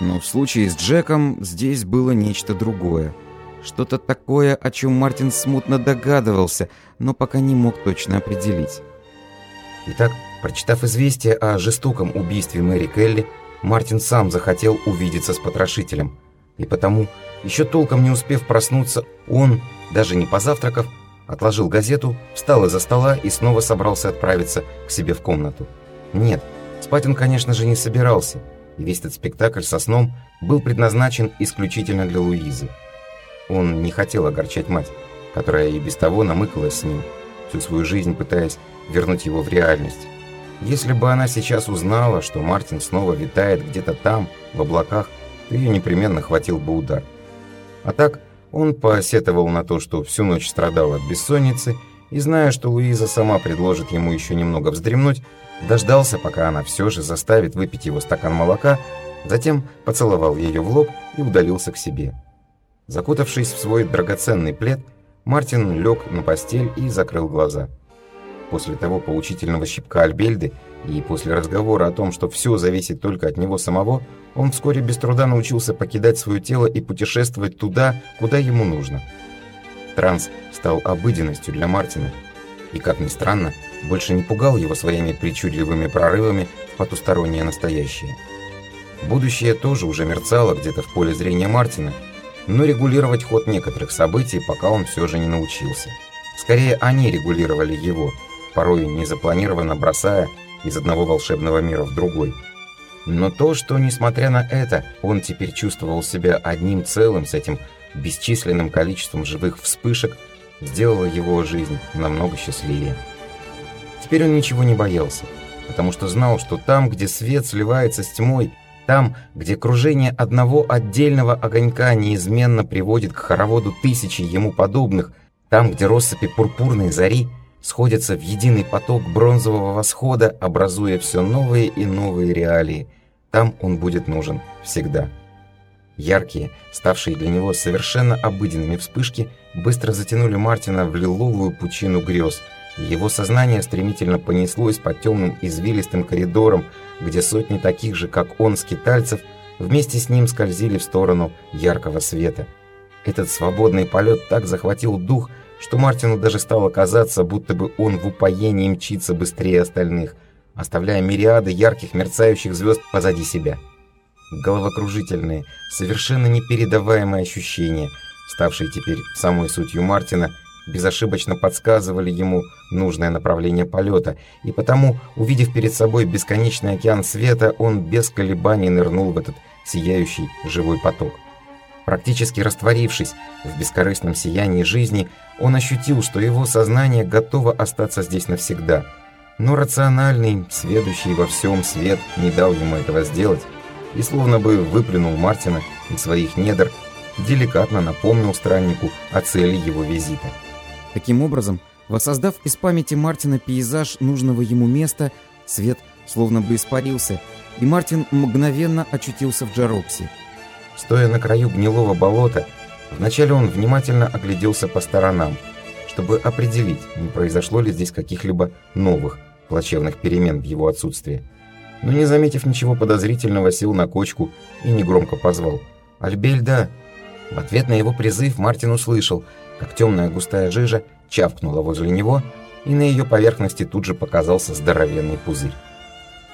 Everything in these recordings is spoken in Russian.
Но в случае с Джеком здесь было нечто другое. Что-то такое, о чем Мартин смутно догадывался, но пока не мог точно определить. Итак, прочитав известие о жестоком убийстве Мэри Келли, Мартин сам захотел увидеться с потрошителем. И потому, еще толком не успев проснуться, он, даже не позавтракав, отложил газету, встал из-за стола и снова собрался отправиться к себе в комнату. Нет, спать он, конечно же, не собирался, и весь этот спектакль со сном был предназначен исключительно для Луизы. Он не хотел огорчать мать, которая и без того намыкалась с ним, всю свою жизнь пытаясь вернуть его в реальность. Если бы она сейчас узнала, что Мартин снова витает где-то там, в облаках, то ее непременно хватил бы удар. А так, он посетовал на то, что всю ночь страдал от бессонницы, и, зная, что Луиза сама предложит ему еще немного вздремнуть, дождался, пока она все же заставит выпить его стакан молока, затем поцеловал ее в лоб и удалился к себе. Закутавшись в свой драгоценный плед, Мартин лег на постель и закрыл глаза. После того поучительного щипка Альбельды и после разговора о том, что все зависит только от него самого, он вскоре без труда научился покидать свое тело и путешествовать туда, куда ему нужно. Транс стал обыденностью для Мартина, и, как ни странно, больше не пугал его своими причудливыми прорывами в потустороннее настоящее. Будущее тоже уже мерцало где-то в поле зрения Мартина, но регулировать ход некоторых событий пока он все же не научился. Скорее, они регулировали его, порой незапланированно бросая из одного волшебного мира в другой. Но то, что, несмотря на это, он теперь чувствовал себя одним целым с этим бесчисленным количеством живых вспышек, сделало его жизнь намного счастливее. Теперь он ничего не боялся, потому что знал, что там, где свет сливается с тьмой, там, где кружение одного отдельного огонька неизменно приводит к хороводу тысячи ему подобных, там, где россыпи пурпурной зари сходятся в единый поток бронзового восхода, образуя все новые и новые реалии, там он будет нужен всегда. Яркие, ставшие для него совершенно обыденными вспышки, быстро затянули Мартина в лиловую пучину грез – его сознание стремительно понеслось по темным извилистым коридорам, где сотни таких же, как он, скитальцев, вместе с ним скользили в сторону яркого света. Этот свободный полет так захватил дух, что Мартину даже стало казаться, будто бы он в упоении мчится быстрее остальных, оставляя мириады ярких мерцающих звезд позади себя. Головокружительные, совершенно непередаваемые ощущения, ставшие теперь самой сутью Мартина – безошибочно подсказывали ему нужное направление полета, и потому, увидев перед собой бесконечный океан света, он без колебаний нырнул в этот сияющий живой поток. Практически растворившись в бескорыстном сиянии жизни, он ощутил, что его сознание готово остаться здесь навсегда. Но рациональный, сведущий во всем свет не дал ему этого сделать, и словно бы выплюнул Мартина из своих недр, деликатно напомнил страннику о цели его визита. Таким образом, воссоздав из памяти Мартина пейзаж нужного ему места, свет словно бы испарился, и Мартин мгновенно очутился в Джаропсе. Стоя на краю гнилого болота, вначале он внимательно огляделся по сторонам, чтобы определить, не произошло ли здесь каких-либо новых плачевных перемен в его отсутствии. Но не заметив ничего подозрительного, сел на кочку и негромко позвал «Альбельда!». В ответ на его призыв Мартин услышал – как темная густая жижа чавкнула возле него, и на ее поверхности тут же показался здоровенный пузырь.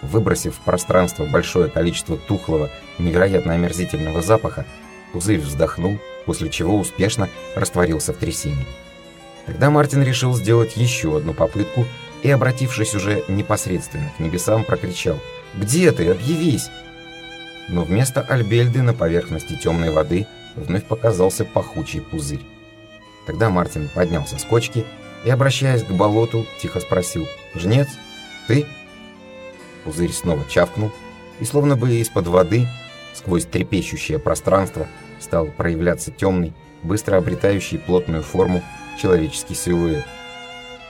Выбросив в пространство большое количество тухлого, невероятно омерзительного запаха, пузырь вздохнул, после чего успешно растворился в трясине. Тогда Мартин решил сделать еще одну попытку и, обратившись уже непосредственно к небесам, прокричал «Где ты? Объявись!» Но вместо Альбельды на поверхности темной воды вновь показался пахучий пузырь. Тогда Мартин поднялся с кочки и, обращаясь к болоту, тихо спросил «Жнец, ты?» Пузырь снова чавкнул, и словно бы из-под воды, сквозь трепещущее пространство, стал проявляться темный, быстро обретающий плотную форму человеческий силуэт.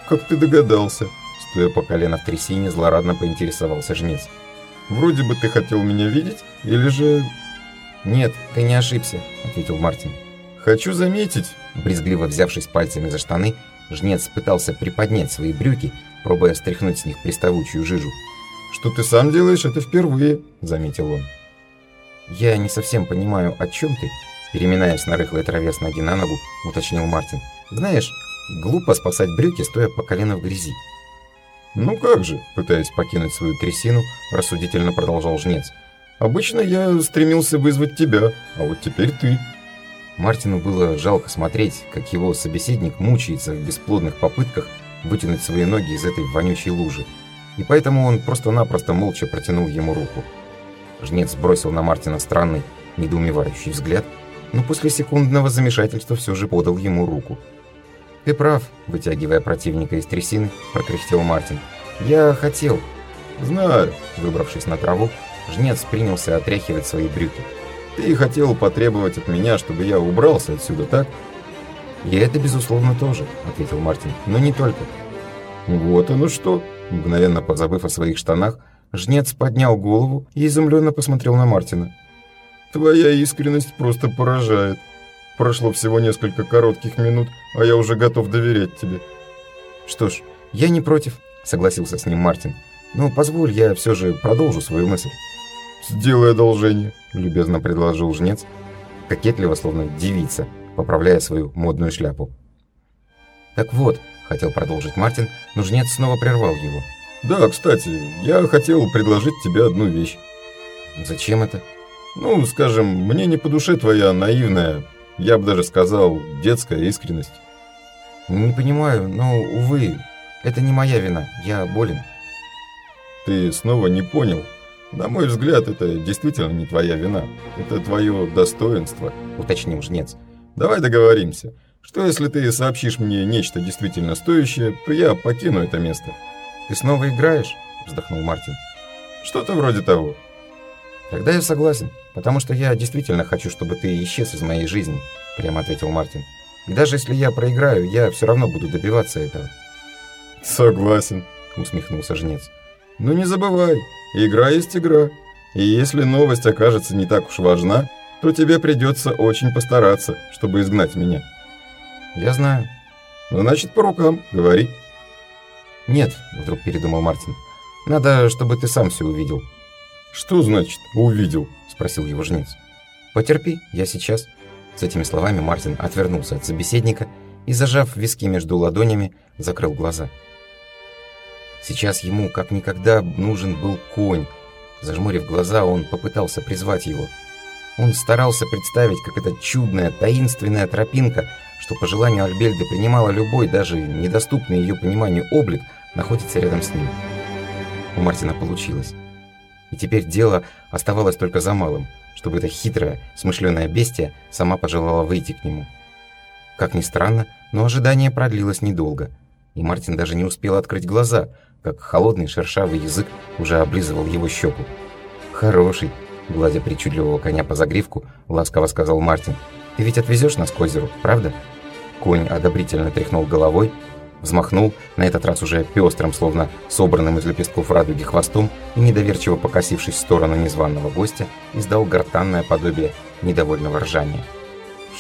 «Как ты догадался?» Стоя по колено в трясине, злорадно поинтересовался жнец. «Вроде бы ты хотел меня видеть, или же...» «Нет, ты не ошибся», — ответил Мартин. «Хочу заметить, Брезгливо взявшись пальцами за штаны, жнец пытался приподнять свои брюки, пробуя стряхнуть с них приставучую жижу. «Что ты сам делаешь это впервые», — заметил он. я не совсем понимаю, о чем ты?» Переминаясь на рыхлой траве с ноги на ногу, уточнил Мартин. «Знаешь, глупо спасать брюки, стоя по колено в грязи». «Ну как же», пытаясь покинуть свою трясину, рассудительно продолжал жнец. «Обычно я стремился вызвать тебя, а вот теперь ты». Мартину было жалко смотреть, как его собеседник мучается в бесплодных попытках вытянуть свои ноги из этой вонючей лужи, и поэтому он просто-напросто молча протянул ему руку. Жнец бросил на Мартина странный, недоумевающий взгляд, но после секундного замешательства все же подал ему руку. «Ты прав», — вытягивая противника из трясины, прокряхтел Мартин. «Я хотел». «Знаю», — выбравшись на траву, жнец принялся отряхивать свои брюки. «Ты хотел потребовать от меня, чтобы я убрался отсюда, так?» «И это, безусловно, тоже», — ответил Мартин, — «но не только». «Вот оно что!» Мгновенно позабыв о своих штанах, жнец поднял голову и изумленно посмотрел на Мартина. «Твоя искренность просто поражает. Прошло всего несколько коротких минут, а я уже готов доверять тебе». «Что ж, я не против», — согласился с ним Мартин. «Но позволь, я все же продолжу свою мысль». «Сделай одолжение», — любезно предложил жнец, кокетливо, словно девица, поправляя свою модную шляпу. «Так вот», — хотел продолжить Мартин, но жнец снова прервал его. «Да, кстати, я хотел предложить тебе одну вещь». «Зачем это?» «Ну, скажем, мне не по душе твоя наивная, я бы даже сказал, детская искренность. Не понимаю, но, увы, это не моя вина, я болен. Ты снова не понял. На мой взгляд, это действительно не твоя вина. Это твое достоинство, уточнил жнец. Давай договоримся. Что если ты сообщишь мне нечто действительно стоящее, то я покину это место. Ты снова играешь? Вздохнул Мартин. Что-то вроде того. Тогда я согласен. «Потому что я действительно хочу, чтобы ты исчез из моей жизни», — прямо ответил Мартин. «И даже если я проиграю, я все равно буду добиваться этого». «Согласен», — усмехнулся жнец. «Но не забывай, игра есть игра. И если новость окажется не так уж важна, то тебе придется очень постараться, чтобы изгнать меня». «Я знаю». «Ну, значит, по рукам, говори». «Нет», — вдруг передумал Мартин. «Надо, чтобы ты сам все увидел». «Что значит «увидел»?» спросил его жнец. «Потерпи, я сейчас». С этими словами Мартин отвернулся от собеседника и, зажав виски между ладонями, закрыл глаза. Сейчас ему как никогда нужен был конь. Зажмурив глаза, он попытался призвать его. Он старался представить, как эта чудная, таинственная тропинка, что по желанию Альбельды принимала любой, даже недоступный ее пониманию облик, находится рядом с ним. У Мартина получилось. И теперь дело оставалось только за малым, чтобы эта хитрая, смышленая бестия сама пожелала выйти к нему. Как ни странно, но ожидание продлилось недолго, и Мартин даже не успел открыть глаза, как холодный шершавый язык уже облизывал его щеку. «Хороший», — гладя причудливого коня по загривку, ласково сказал Мартин. «Ты ведь отвезешь нас к озеру, правда?» Конь одобрительно тряхнул головой, взмахнул, на этот раз уже пестрым, словно собранным из лепестков радуги хвостом, и, недоверчиво покосившись в сторону незваного гостя, издал гортанное подобие недовольного ржания.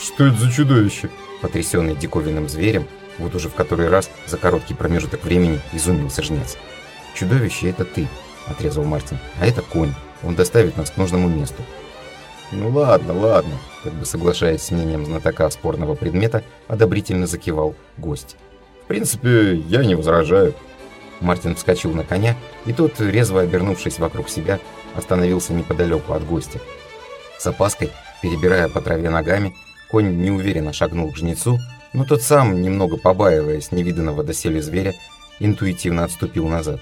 «Что это за чудовище?» Потрясенный диковинным зверем, вот уже в который раз за короткий промежуток времени изумился жнец. «Чудовище — это ты», — отрезал Мартин, — «а это конь, он доставит нас к нужному месту». «Ну ладно, ладно», как бы соглашаясь с мнением знатока спорного предмета, одобрительно закивал гость. В принципе, я не возражаю. Мартин вскочил на коня, и тот, резво обернувшись вокруг себя, остановился неподалеку от гостя. С опаской, перебирая по траве ногами, конь неуверенно шагнул к жнецу, но тот сам, немного побаиваясь невиданного доселе зверя, интуитивно отступил назад.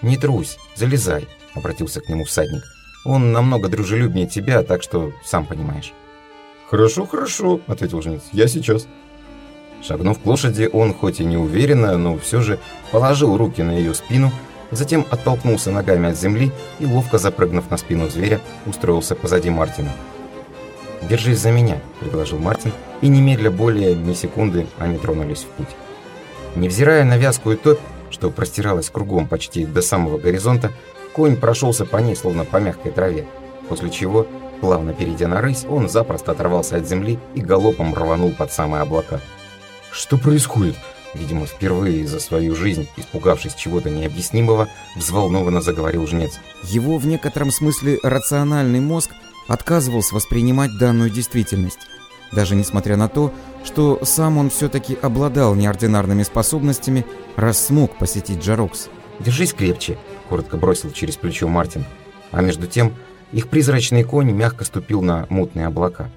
«Не трусь, залезай», — обратился к нему всадник. «Он намного дружелюбнее тебя, так что сам понимаешь». «Хорошо, хорошо», — ответил жнец. «Я сейчас». Шагнув к лошади, он, хоть и не уверенно, но все же положил руки на ее спину, затем оттолкнулся ногами от земли и, ловко запрыгнув на спину зверя, устроился позади Мартина. «Держись за меня», — предложил Мартин, и немедля более ни секунды они тронулись в путь. Невзирая на вязкую топь, что простиралась кругом почти до самого горизонта, конь прошелся по ней, словно по мягкой траве, после чего, плавно перейдя на рысь, он запросто оторвался от земли и галопом рванул под самые облака. «Что происходит?» Видимо, впервые за свою жизнь, испугавшись чего-то необъяснимого, взволнованно заговорил жнец. Его в некотором смысле рациональный мозг отказывался воспринимать данную действительность, даже несмотря на то, что сам он все-таки обладал неординарными способностями, раз смог посетить Джарокс. «Держись крепче», — коротко бросил через плечо Мартин. А между тем их призрачный конь мягко ступил на мутные облака.